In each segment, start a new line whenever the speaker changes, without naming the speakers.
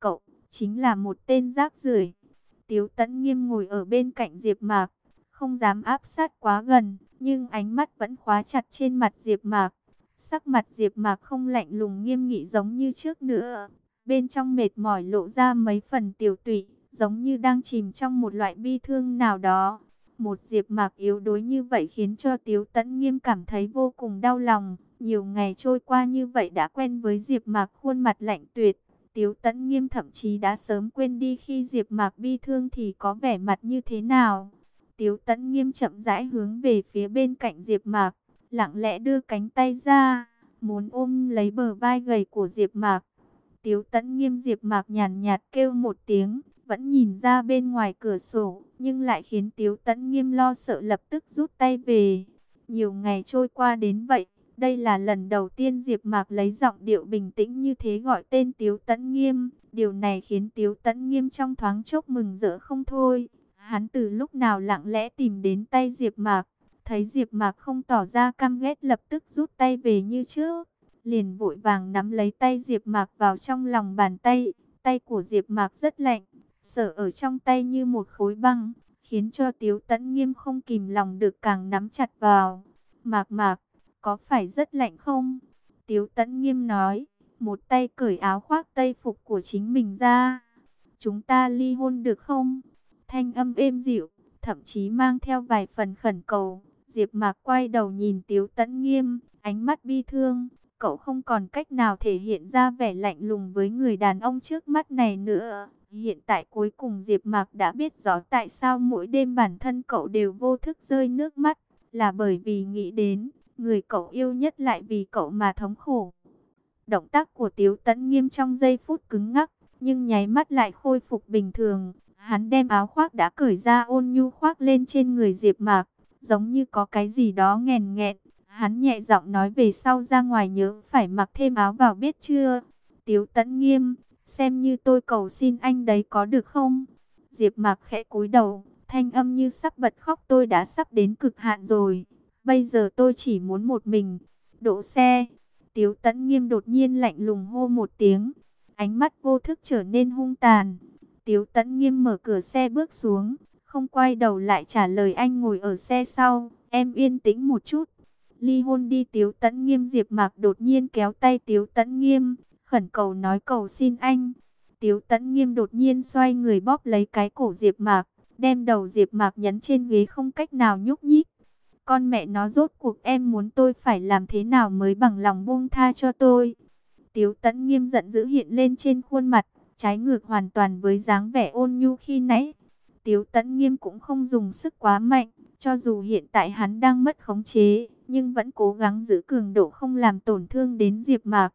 cậu chính là một tên rác rưởi. Tiếu Tấn Nghiêm ngồi ở bên cạnh Diệp Mạc, không dám áp sát quá gần, nhưng ánh mắt vẫn khóa chặt trên mặt Diệp Mạc. Sắc mặt Diệp Mạc không lạnh lùng nghiêm nghị giống như trước nữa, bên trong mệt mỏi lộ ra mấy phần tiểu tụy, giống như đang chìm trong một loại bi thương nào đó. Một Diệp Mạc yếu đuối như vậy khiến cho Tiếu Tấn Nghiêm cảm thấy vô cùng đau lòng. Nhiều ngày trôi qua như vậy đã quen với Diệp Mạc khuôn mặt lạnh tuyệt. Tiếu Tấn Nghiêm thậm chí đã sớm quên đi khi Diệp Mạc bi thương thì có vẻ mặt như thế nào. Tiếu Tấn Nghiêm chậm rãi hướng về phía bên cạnh Diệp Mạc, lặng lẽ đưa cánh tay ra, muốn ôm lấy bờ vai gầy của Diệp Mạc. Tiếu Tấn Nghiêm Diệp Mạc nhàn nhạt kêu một tiếng, vẫn nhìn ra bên ngoài cửa sổ, nhưng lại khiến Tiếu Tấn Nghiêm lo sợ lập tức rút tay về. Nhiều ngày trôi qua đến vậy, đây là lần đầu tiên Diệp Mạc lấy giọng điệu bình tĩnh như thế gọi tên Tiếu Tấn Nghiêm, điều này khiến Tiếu Tấn Nghiêm trong thoáng chốc mừng rỡ không thôi. Hắn từ lúc nào lặng lẽ tìm đến tay Diệp Mạc, thấy Diệp Mạc không tỏ ra căm ghét lập tức rút tay về như trước, liền vội vàng nắm lấy tay Diệp Mạc vào trong lòng bàn tay, tay của Diệp Mạc rất lạnh, sở ở trong tay như một khối băng, khiến cho Tiếu Tấn Nghiêm không kìm lòng được càng nắm chặt vào. "Mạc Mạc, có phải rất lạnh không?" Tiếu Tấn Nghiêm nói, một tay cởi áo khoác tây phục của chính mình ra. "Chúng ta ly hôn được không?" Thanh âm êm dịu, thậm chí mang theo vài phần khẩn cầu. Diệp Mạc quay đầu nhìn Tiếu Tấn Nghiêm, ánh mắt bi thương, cậu không còn cách nào thể hiện ra vẻ lạnh lùng với người đàn ông trước mắt này nữa. Hiện tại cuối cùng Diệp Mạc đã biết rõ tại sao mỗi đêm bản thân cậu đều vô thức rơi nước mắt, là bởi vì nghĩ đến người cậu yêu nhất lại vì cậu mà thống khổ. Động tác của Tiếu Tấn Nghiêm trong giây phút cứng ngắc, nhưng nháy mắt lại khôi phục bình thường. Hắn đem áo khoác đã cởi ra ôn nhu khoác lên trên người Diệp Mạc, giống như có cái gì đó nghèn nghẹn. Hắn nhẹ giọng nói về sau ra ngoài nhớ phải mặc thêm áo vào biết chưa? Tiếu Tấn Nghiêm, xem như tôi cầu xin anh đấy có được không? Diệp Mạc khẽ cúi đầu, thanh âm như sắp bật khóc tôi đã sắp đến cực hạn rồi. Bây giờ tôi chỉ muốn một mình. Đỗ xe. Tiếu Tấn Nghiêm đột nhiên lạnh lùng hô một tiếng, ánh mắt vô thức trở nên hung tàn. Tiếu Tấn Nghiêm mở cửa xe bước xuống, không quay đầu lại trả lời anh ngồi ở xe sau, em yên tĩnh một chút. Ly hôn đi Tiếu Tấn Nghiêm Diệp Mạc đột nhiên kéo tay Tiếu Tấn Nghiêm, khẩn cầu nói cầu xin anh. Tiếu Tấn Nghiêm đột nhiên xoay người bóp lấy cái cổ Diệp Mạc, đem đầu Diệp Mạc nhấn trên ghế không cách nào nhúc nhích. Con mẹ nó rốt cuộc em muốn tôi phải làm thế nào mới bằng lòng buông tha cho tôi. Tiếu Tấn Nghiêm giận dữ hiện lên trên khuôn mặt, trái ngược hoàn toàn với dáng vẻ ôn nhu khi nãy. Tiếu Tấn Nghiêm cũng không dùng sức quá mạnh, cho dù hiện tại hắn đang mất khống chế, nhưng vẫn cố gắng giữ cường độ không làm tổn thương đến Diệp Mạc.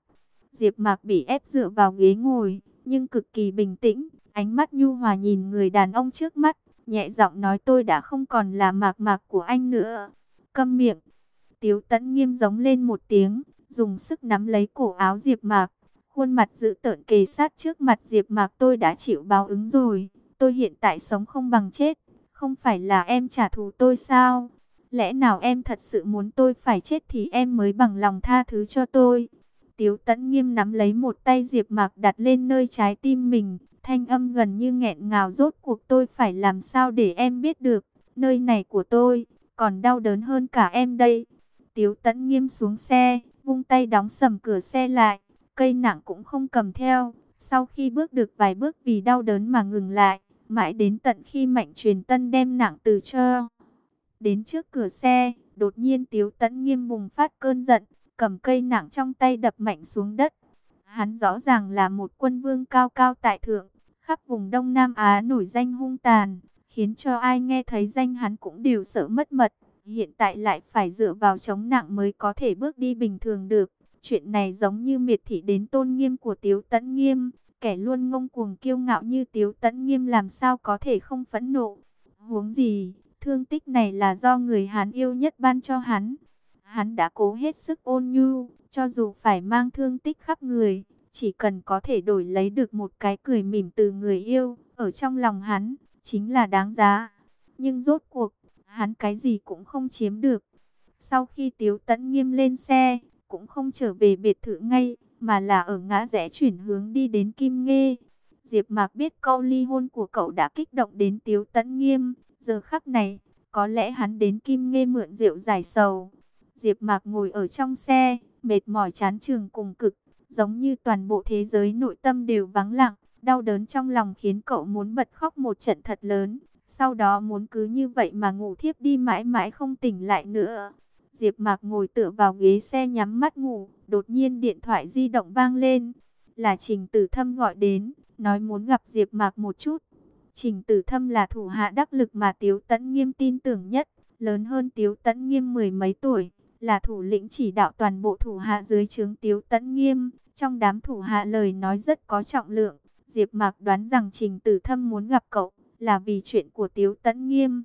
Diệp Mạc bị ép dựa vào ghế ngồi, nhưng cực kỳ bình tĩnh, ánh mắt nhu hòa nhìn người đàn ông trước mắt, nhẹ giọng nói tôi đã không còn là Mạc Mạc của anh nữa. Câm miệng. Tiếu Tấn Nghiêm giống lên một tiếng, dùng sức nắm lấy cổ áo Diệp Mạc, Khuôn mặt dữ tợn kề sát trước mặt Diệp Mạc tôi đã chịu báo ứng rồi. Tôi hiện tại sống không bằng chết. Không phải là em trả thù tôi sao? Lẽ nào em thật sự muốn tôi phải chết thì em mới bằng lòng tha thứ cho tôi? Tiếu tẫn nghiêm nắm lấy một tay Diệp Mạc đặt lên nơi trái tim mình. Thanh âm gần như nghẹn ngào rốt cuộc tôi phải làm sao để em biết được. Nơi này của tôi, còn đau đớn hơn cả em đây. Tiếu tẫn nghiêm xuống xe, vung tay đóng sầm cửa xe lại cây nặng cũng không cầm theo. Sau khi bước được vài bước vì đau đớn mà ngừng lại, mãi đến tận khi mạnh truyền tân đem nặng từ cho. Đến trước cửa xe, đột nhiên Tiếu Tẫn nghiêm bùng phát cơn giận, cầm cây nặng trong tay đập mạnh xuống đất. Hắn rõ ràng là một quân vương cao cao tại thượng, khắp vùng Đông Nam Á nổi danh hung tàn, khiến cho ai nghe thấy danh hắn cũng đều sợ mất mật. Hiện tại lại phải dựa vào chống nặng mới có thể bước đi bình thường được. Chuyện này giống như miệt thị đến tôn nghiêm của Tiếu Tấn Nghiêm, kẻ luôn ngông cuồng kiêu ngạo như Tiếu Tấn Nghiêm làm sao có thể không phẫn nộ. Huống gì, thương tích này là do người Hán yêu nhất ban cho hắn. Hắn đã cố hết sức ôn nhu, cho dù phải mang thương tích khắp người, chỉ cần có thể đổi lấy được một cái cười mỉm từ người yêu, ở trong lòng hắn, chính là đáng giá. Nhưng rốt cuộc, hắn cái gì cũng không chiếm được. Sau khi Tiếu Tấn Nghiêm lên xe, cũng không trở về biệt thự ngay, mà là ở ngã rẽ chuyển hướng đi đến Kim Nghê. Diệp Mạc biết câu ly hôn của cậu đã kích động đến Tiếu Tấn Nghiêm, giờ khắc này, có lẽ hắn đến Kim Nghê mượn rượu giải sầu. Diệp Mạc ngồi ở trong xe, mệt mỏi chán chường cùng cực, giống như toàn bộ thế giới nội tâm đều vắng lặng, đau đớn trong lòng khiến cậu muốn bật khóc một trận thật lớn, sau đó muốn cứ như vậy mà ngủ thiếp đi mãi mãi không tỉnh lại nữa. Diệp Mạc ngồi tựa vào ghế xe nhắm mắt ngủ, đột nhiên điện thoại di động vang lên, là Trình Tử Thâm gọi đến, nói muốn gặp Diệp Mạc một chút. Trình Tử Thâm là thủ hạ đắc lực mà Tiếu Tấn Nghiêm tin tưởng nhất, lớn hơn Tiếu Tấn Nghiêm mười mấy tuổi, là thủ lĩnh chỉ đạo toàn bộ thủ hạ dưới trướng Tiếu Tấn Nghiêm, trong đám thủ hạ lời nói rất có trọng lượng. Diệp Mạc đoán rằng Trình Tử Thâm muốn gặp cậu là vì chuyện của Tiếu Tấn Nghiêm.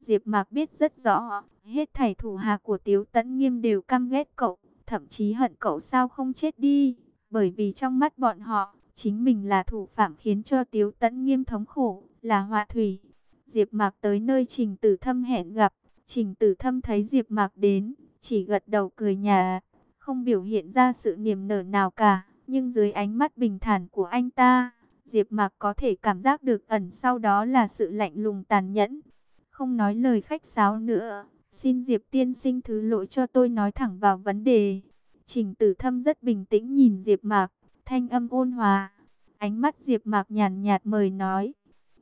Diệp Mạc biết rất rõ, hết thảy thủ hạ của Tiếu Tấn Nghiêm đều căm ghét cậu, thậm chí hận cậu sao không chết đi, bởi vì trong mắt bọn họ, chính mình là thủ phạm khiến cho Tiếu Tấn Nghiêm thống khổ, là họa thủy. Diệp Mạc tới nơi Trình Tử Thâm hẹn gặp, Trình Tử Thâm thấy Diệp Mạc đến, chỉ gật đầu cười nhà, không biểu hiện ra sự niềm nở nào cả, nhưng dưới ánh mắt bình thản của anh ta, Diệp Mạc có thể cảm giác được ẩn sau đó là sự lạnh lùng tàn nhẫn. Không nói lời khách sáo nữa, xin Diệp tiên sinh thứ lỗi cho tôi nói thẳng vào vấn đề. Trình Tử Thâm rất bình tĩnh nhìn Diệp Mạc, thanh âm ôn hòa. Ánh mắt Diệp Mạc nhàn nhạt mời nói,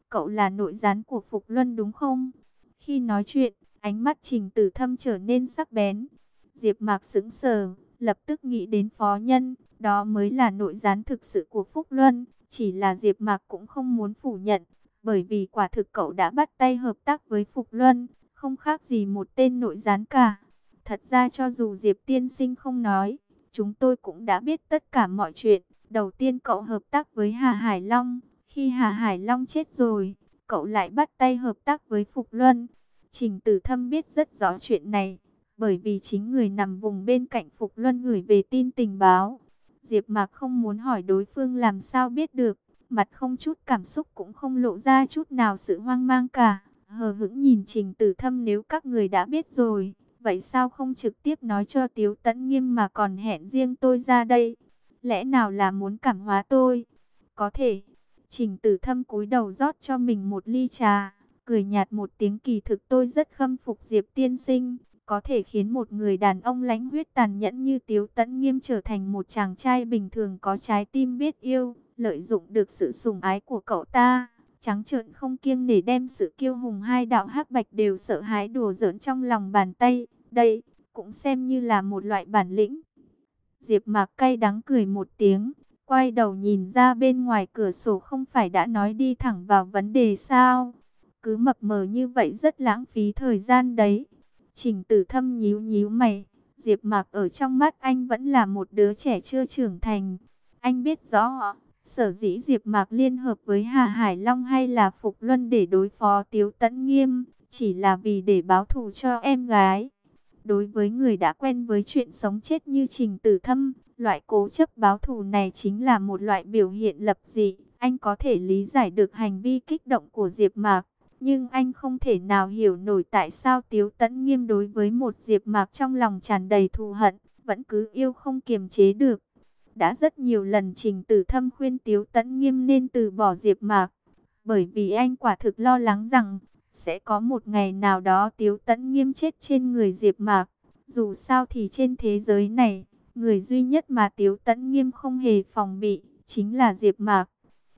"Cậu là nội gián của Phục Luân đúng không?" Khi nói chuyện, ánh mắt Trình Tử Thâm trở nên sắc bén. Diệp Mạc sững sờ, lập tức nghĩ đến phó nhân, đó mới là nội gián thực sự của Phúc Luân, chỉ là Diệp Mạc cũng không muốn phủ nhận, bởi vì quả thực cậu đã bắt tay hợp tác với Phục Luân, không khác gì một tên nội gián cả. Thật ra cho dù Diệp tiên sinh không nói, chúng tôi cũng đã biết tất cả mọi chuyện. Đầu tiên cậu hợp tác với Hà Hải Long, khi Hà Hải Long chết rồi, cậu lại bắt tay hợp tác với Phục Luân. Trình Tử Thâm biết rất rõ chuyện này, bởi vì chính người nằm vùng bên cạnh Phục Luân gửi về tin tình báo. Diệp Mạc không muốn hỏi đối phương làm sao biết được, mặt không chút cảm xúc cũng không lộ ra chút nào sự hoang mang cả. Hờ hững nhìn Trình Tử Thâm nếu các người đã biết rồi, vậy sao không trực tiếp nói cho Tiếu Tấn Nghiêm mà còn hẹn riêng tôi ra đây? Lẽ nào là muốn cảm hóa tôi? Có thể. Trình Tử Thâm cúi đầu rót cho mình một ly trà, cười nhạt một tiếng kỳ thực tôi rất khâm phục Diệp tiên sinh có thể khiến một người đàn ông lãnh huyết tàn nhẫn như Tiếu Tấn Nghiêm trở thành một chàng trai bình thường có trái tim biết yêu, lợi dụng được sự sủng ái của cậu ta, trắng trợn không kiêng nể đem sự kiêu hùng hai đạo hắc bạch đều sợ hãi đùa giỡn trong lòng bàn tay, đây cũng xem như là một loại bản lĩnh. Diệp Mạc cay đắng cười một tiếng, quay đầu nhìn ra bên ngoài cửa sổ không phải đã nói đi thẳng vào vấn đề sao? Cứ mập mờ như vậy rất lãng phí thời gian đấy. Trình tử thâm nhíu nhíu mày, Diệp Mạc ở trong mắt anh vẫn là một đứa trẻ chưa trưởng thành. Anh biết rõ, sở dĩ Diệp Mạc liên hợp với Hà Hải Long hay là Phục Luân để đối phó Tiếu Tấn Nghiêm, chỉ là vì để báo thù cho em gái. Đối với người đã quen với chuyện sống chết như Trình Tử Thâm, loại cố chấp báo thù này chính là một loại biểu hiện lập dị. Anh có thể lý giải được hành vi kích động của Diệp Mạc, nhưng anh không thể nào hiểu nổi tại sao Tiếu Tấn Nghiêm đối với một Diệp Mạc trong lòng tràn đầy thù hận, vẫn cứ yêu không kiềm chế được. Đã rất nhiều lần Trình Tử Thâm khuyên Tiếu Tấn Nghiêm nên từ bỏ Diệp Mạc, bởi vì anh quả thực lo lắng rằng sẽ có một ngày nào đó Tiếu Tấn Nghiêm chết trên người Diệp Mạc. Dù sao thì trên thế giới này, người duy nhất mà Tiếu Tấn Nghiêm không hề phòng bị chính là Diệp Mạc.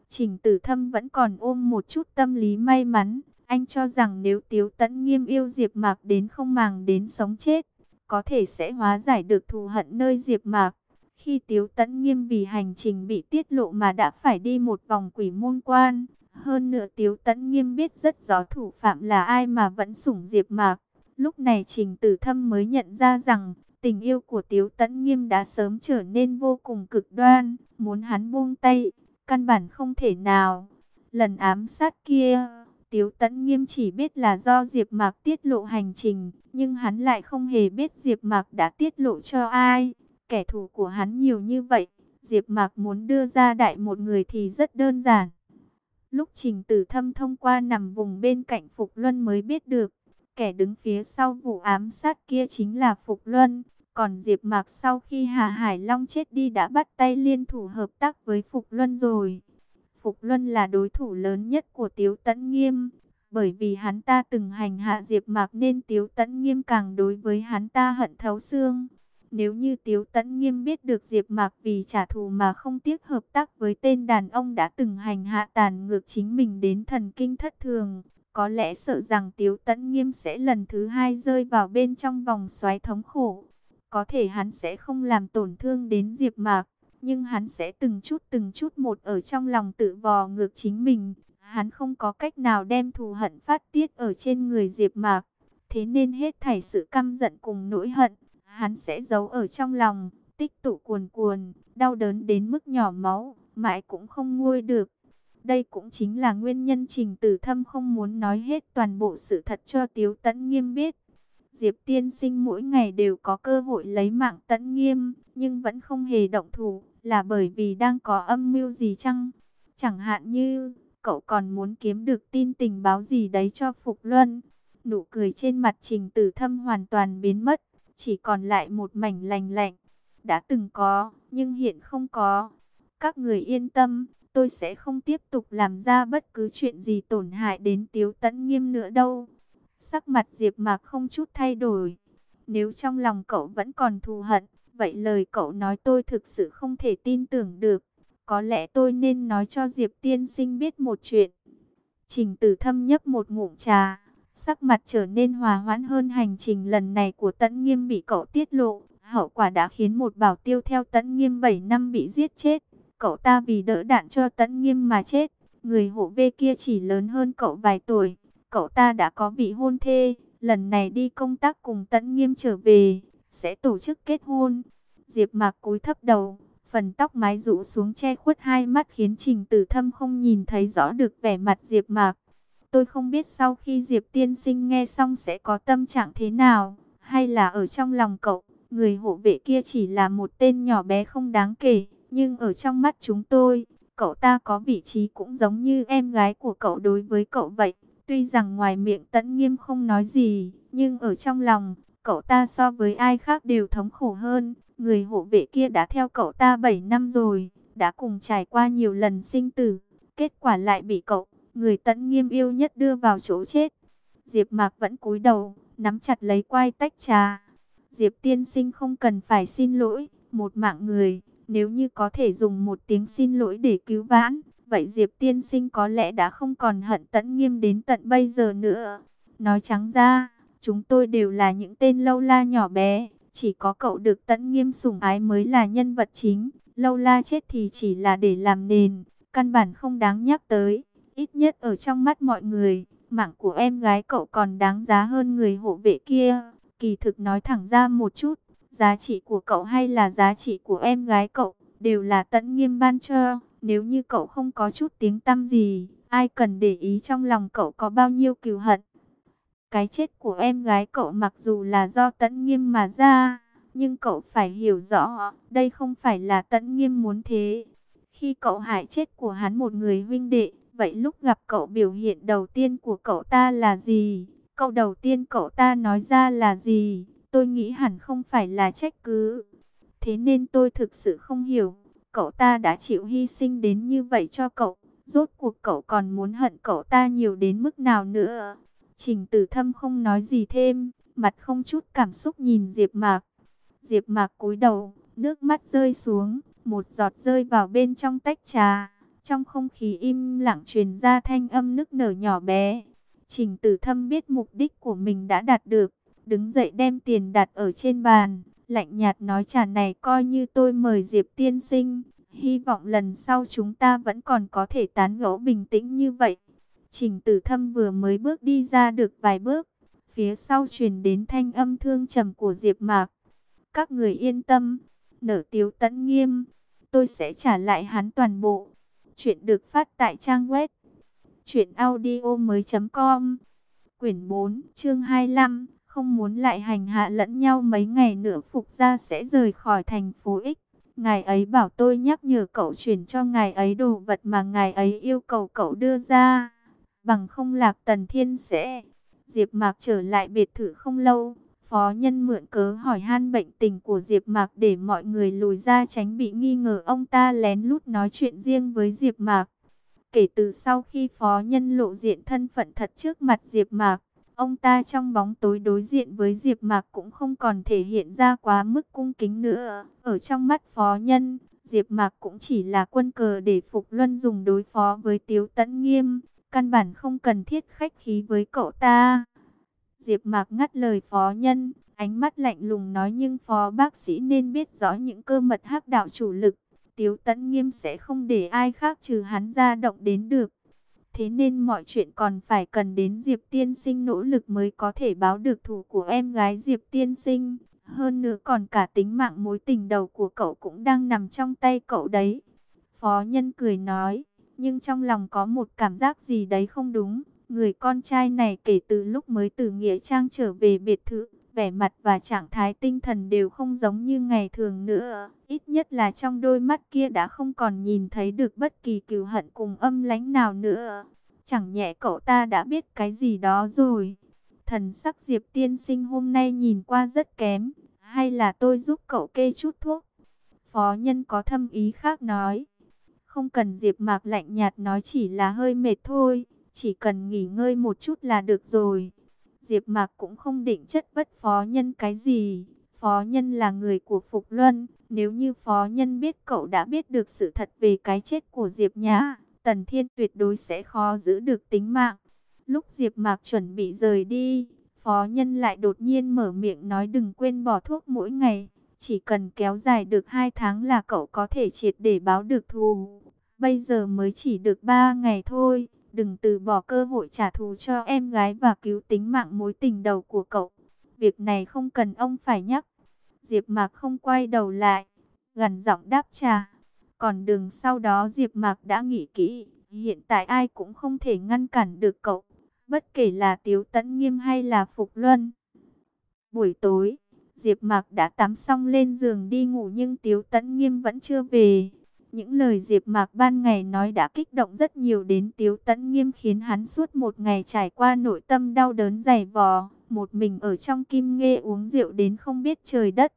Trình Tử Thâm vẫn còn ôm một chút tâm lý may mắn, anh cho rằng nếu Tiếu Tấn Nghiêm yêu Diệp Mạc đến không màng đến sống chết, có thể sẽ hóa giải được thù hận nơi Diệp Mạc. Khi Tiếu Tấn Nghiêm vì hành trình bị tiết lộ mà đã phải đi một vòng quỷ môn quan, hơn nữa Tiếu Tấn Nghiêm biết rất rõ thủ phạm là ai mà vẫn sủng Diệp Mạc. Lúc này Trình Tử Thâm mới nhận ra rằng tình yêu của Tiếu Tấn Nghiêm đã sớm trở nên vô cùng cực đoan, muốn hắn buông tay, căn bản không thể nào. Lần ám sát kia Tiếu Tấn Nghiêm chỉ biết là do Diệp Mạc tiết lộ hành trình, nhưng hắn lại không hề biết Diệp Mạc đã tiết lộ cho ai. Kẻ thù của hắn nhiều như vậy, Diệp Mạc muốn đưa ra đại một người thì rất đơn giản. Lúc Trình Tử Thâm thông qua nằm vùng bên cạnh Phục Luân mới biết được, kẻ đứng phía sau vụ ám sát kia chính là Phục Luân. Còn Diệp Mạc sau khi Hà Hải Long chết đi đã bắt tay liên thủ hợp tác với Phục Luân rồi. Phục Luân là đối thủ lớn nhất của Tiếu Tấn Nghiêm. Bởi vì hắn ta từng hành hạ Diệp Mạc nên Tiếu Tấn Nghiêm càng đối với hắn ta hận thấu xương. Nếu như Tiếu Tấn Nghiêm biết được Diệp Mạc vì trả thù mà không tiếc hợp tác với tên đàn ông đã từng hành hạ tàn ngược chính mình đến thần kinh thất thường, có lẽ sợ rằng Tiếu Tấn Nghiêm sẽ lần thứ hai rơi vào bên trong vòng xoáy thống khổ. Có thể hắn sẽ không làm tổn thương đến Diệp Mạc, nhưng hắn sẽ từng chút từng chút một ở trong lòng tự vò ngược chính mình. Hắn không có cách nào đem thù hận phát tiết ở trên người Diệp Mạc, thế nên hết thảy sự căm giận cùng nỗi hận, hắn sẽ giấu ở trong lòng, tích tụ cuồn cuồn, đau đớn đến mức nhỏ máu, mãi cũng không nguôi được. Đây cũng chính là nguyên nhân Trình Tử Thâm không muốn nói hết toàn bộ sự thật cho Tiếu Tấn Nghiêm biết. Diệp tiên sinh mỗi ngày đều có cơ hội lấy mạng Tấn Nghiêm, nhưng vẫn không hề động thủ, là bởi vì đang có âm mưu gì chăng? Chẳng hạn như, cậu còn muốn kiếm được tin tình báo gì đấy cho Phục Luân. Nụ cười trên mặt Trình Tử Thâm hoàn toàn biến mất, chỉ còn lại một mảnh lành lạnh. Đã từng có, nhưng hiện không có. Các người yên tâm, tôi sẽ không tiếp tục làm ra bất cứ chuyện gì tổn hại đến Tiếu Tấn Nghiêm nữa đâu. Sắc mặt Diệp Mạc không chút thay đổi. Nếu trong lòng cậu vẫn còn thù hận, vậy lời cậu nói tôi thực sự không thể tin tưởng được. Có lẽ tôi nên nói cho Diệp tiên sinh biết một chuyện. Trình Tử Thâm nhấp một ngụm trà, sắc mặt trở nên hòa hoãn hơn hành trình lần này của Tấn Nghiêm bị cậu tiết lộ, hậu quả đã khiến một bảo tiêu theo Tấn Nghiêm 7 năm bị giết chết. Cậu ta vì đỡ đạn cho Tấn Nghiêm mà chết. Người hộ vệ kia chỉ lớn hơn cậu vài tuổi. Cậu ta đã có vị hôn thê, lần này đi công tác cùng Tấn Nghiêm trở về, sẽ tổ chức kết hôn. Diệp Mạc cúi thấp đầu, phần tóc mái rũ xuống che khuất hai mắt khiến Trình Tử Thâm không nhìn thấy rõ được vẻ mặt Diệp Mạc. Tôi không biết sau khi Diệp tiên sinh nghe xong sẽ có tâm trạng thế nào, hay là ở trong lòng cậu, người hộ vệ kia chỉ là một tên nhỏ bé không đáng kể, nhưng ở trong mắt chúng tôi, cậu ta có vị trí cũng giống như em gái của cậu đối với cậu vậy. Tuy rằng ngoài miệng tẫn nghiêm không nói gì, nhưng ở trong lòng, cậu ta so với ai khác đều thống khổ hơn. Người hộ vệ kia đã theo cậu ta 7 năm rồi, đã cùng trải qua nhiều lần sinh tử. Kết quả lại bị cậu, người tẫn nghiêm yêu nhất đưa vào chỗ chết. Diệp Mạc vẫn cúi đầu, nắm chặt lấy quai tách trà. Diệp tiên sinh không cần phải xin lỗi, một mạng người, nếu như có thể dùng một tiếng xin lỗi để cứu vãn, vậy Diệp tiên sinh có lẽ đã không còn hận tẫn nghiêm đến tận bây giờ nữa. Nói trắng ra, chúng tôi đều là những tên lâu la nhỏ bé, chỉ có cậu được tẫn nghiêm sủng ái mới là nhân vật chính. Lâu la chết thì chỉ là để làm nền, căn bản không đáng nhắc tới. Ít nhất ở trong mắt mọi người, mạng của em gái cậu còn đáng giá hơn người hộ vệ kia. Kỳ thực nói thẳng ra một chút, giá trị của cậu hay là giá trị của em gái cậu, đều là tận nghiêm ban cho. Nếu như cậu không có chút tiếng tăm gì, ai cần để ý trong lòng cậu có bao nhiêu cừu hận. Cái chết của em gái cậu mặc dù là do tận nghiêm mà ra, nhưng cậu phải hiểu rõ, đây không phải là tận nghiêm muốn thế. Khi cậu hại chết của hắn một người huynh đệ, vậy lúc gặp cậu biểu hiện đầu tiên của cậu ta là gì? Câu đầu tiên cậu ta nói ra là gì? Tôi nghĩ hẳn không phải là trách cứ. Thế nên tôi thực sự không hiểu, cậu ta đã chịu hy sinh đến như vậy cho cậu. Rốt cuộc cậu còn muốn hận cậu ta nhiều đến mức nào nữa? Trình tử thâm không nói gì thêm, mặt không chút cảm xúc nhìn Diệp Mạc. Diệp Mạc cúi đầu, nước mắt rơi xuống, một giọt rơi vào bên trong tách trà. Trong không khí im lặng truyền ra thanh âm nức nở nhỏ bé. Trình tử thâm biết mục đích của mình đã đạt được, đứng dậy đem tiền đặt ở trên bàn, lạnh nhạt nói trà này coi như tôi mời Diệp tiên sinh, hy vọng lần sau chúng ta vẫn còn có thể tán gẫu bình tĩnh như vậy. Trình tử thâm vừa mới bước đi ra được vài bước, phía sau truyền đến thanh âm thương trầm của Diệp Mạc. Các người yên tâm, nở tiếu tẫn nghiêm, tôi sẽ trả lại hắn toàn bộ. Chuyện được phát tại trang web chuyện audio mới.com Quyển 4, chương 25 không muốn lại hành hạ lẫn nhau mấy ngày nữa Phục gia sẽ rời khỏi thành phố X. Ngài ấy bảo tôi nhắc nhở cậu chuyển cho ngài ấy đồ vật mà ngài ấy yêu cầu cậu đưa ra. Bằng không lạc tần thiên sẽ. Diệp Mạc trở lại biệt thự không lâu. Phó nhân mượn cớ hỏi han bệnh tình của Diệp Mạc để mọi người lùi ra tránh bị nghi ngờ ông ta lén lút nói chuyện riêng với Diệp Mạc. Kể từ sau khi phó nhân lộ diện thân phận thật trước mặt Diệp Mạc, ông ta trong bóng tối đối diện với Diệp Mạc cũng không còn thể hiện ra quá mức cung kính nữa. Ở trong mắt phó nhân, Diệp Mạc cũng chỉ là quân cờ để Phục Luân dùng đối phó với Tiếu Tấn Nghiêm, căn bản không cần thiết khách khí với cậu ta. Diệp Mạc ngắt lời phó nhân, ánh mắt lạnh lùng nói nhưng phó bác sĩ nên biết rõ những cơ mật hắc đạo chủ lực, Tiếu Tấn Nghiêm sẽ không để ai khác trừ hắn ra động đến được. Thế nên mọi chuyện còn phải cần đến Diệp Tiên Sinh nỗ lực mới có thể báo được thù của em gái Diệp Tiên Sinh. Hơn nữa còn cả tính mạng mối tình đầu của cậu cũng đang nằm trong tay cậu đấy. Phó Nhân cười nói, nhưng trong lòng có một cảm giác gì đấy không đúng. Người con trai này kể từ lúc mới từ Nghĩa Trang trở về biệt thự, vẻ mặt và trạng thái tinh thần đều không giống như ngày thường nữa. Ít nhất là trong đôi mắt kia đã không còn nhìn thấy được bất kỳ cừu hận cùng âm lãnh nào nữa. Chẳng nhẹ cậu ta đã biết cái gì đó rồi. Thần sắc Diệp tiên sinh hôm nay nhìn qua rất kém. Hay là tôi giúp cậu kê chút thuốc? Phó nhân có thâm ý khác nói. Không cần Diệp mạc lạnh nhạt nói chỉ là hơi mệt thôi. Chỉ cần nghỉ ngơi một chút là được rồi. Diệp Mạc cũng không định chất vấn phó nhân cái gì. Phó nhân là người của Phục Luân. Nếu như phó nhân biết cậu đã biết được sự thật về cái chết của Diệp Nhã, Tần Thiên tuyệt đối sẽ khó giữ được tính mạng. Lúc Diệp Mạc chuẩn bị rời đi, phó nhân lại đột nhiên mở miệng nói đừng quên bỏ thuốc mỗi ngày. Chỉ cần kéo dài được 2 tháng là cậu có thể triệt để báo được thù. Bây giờ mới chỉ được 3 ngày thôi. Đừng từ bỏ cơ hội trả thù cho em gái và cứu tính mạng mối tình đầu của cậu. Việc này không cần ông phải nhắc. Diệp Mạc không quay đầu lại, gần giọng đáp trả. Còn đường sau đó Diệp Mạc đã nghĩ kỹ, hiện tại ai cũng không thể ngăn cản được cậu, bất kể là Tiếu Tấn Nghiêm hay là Phục Luân. Buổi tối, Diệp Mạc đã tắm xong lên giường đi ngủ nhưng Tiếu Tấn Nghiêm vẫn chưa về. Những lời Diệp Mạc ban ngày nói đã kích động rất nhiều đến Tiếu Tấn Nghiêm khiến hắn suốt một ngày trải qua nội tâm đau đớn dày vò, một mình ở trong kim nghê uống rượu đến không biết trời đất.